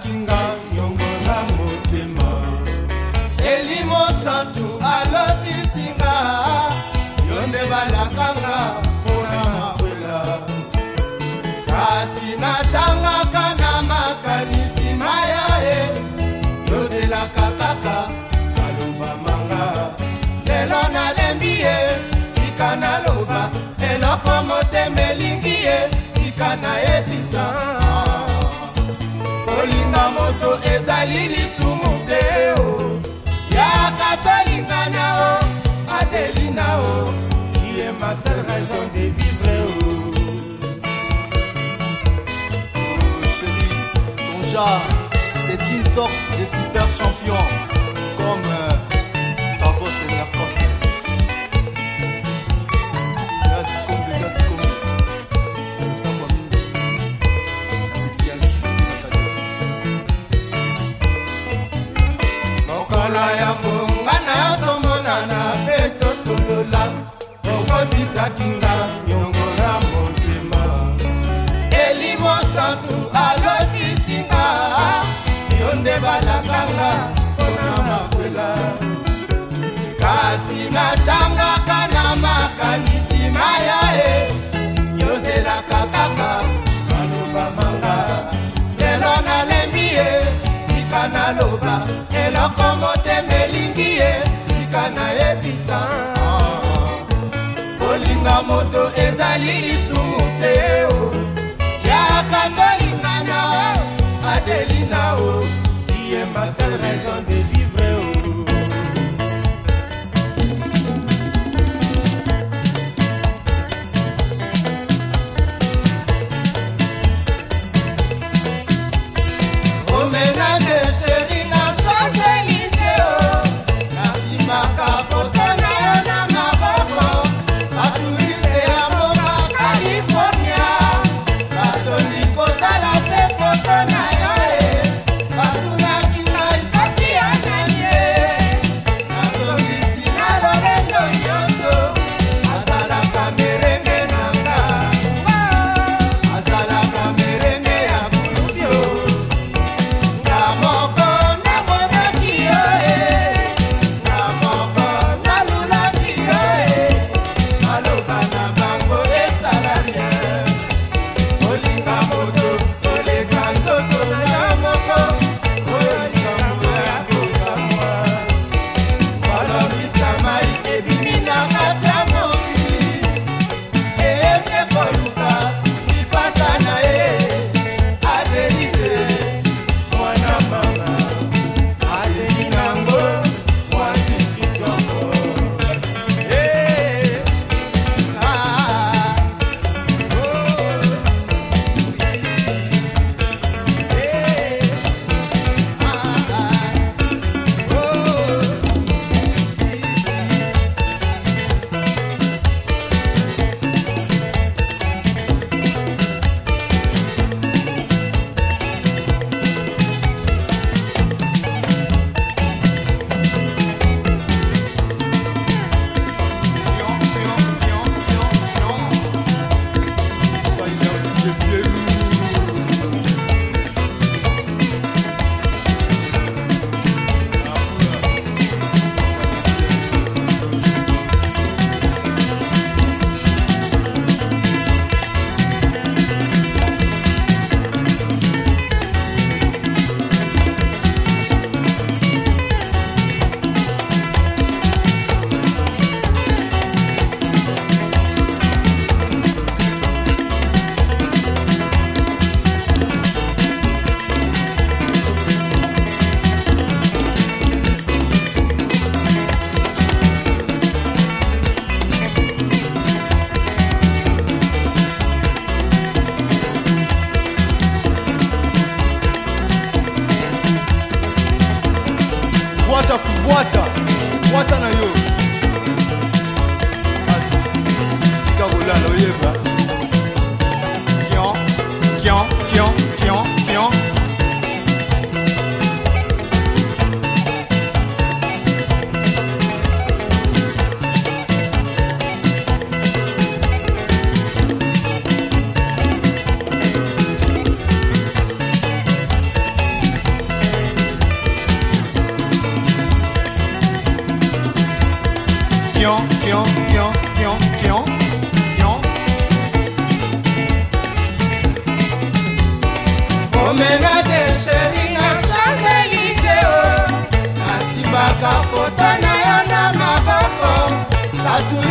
apesaki nga nyongo na motema elimo santu alotisinga yo nde balakanga mpona makwela kasi natangaka Lili, lisumu oh, ya yaka qui est ma seule raison de vivre oh. oh, chérie ton genre c'est une sorte de super champion kanga mpona makwela kasi natangaka na makanisi maya e yozelaka kaka maloba manga lelo nalembi ye tika naloba eloko motema elingi ye tika nayebisa kolinga moto ezali pion, pion, pion, pion, pion, pion. Omena de chéri na Champs-Élysées, oh. asimaka foto na yo na maboko, bato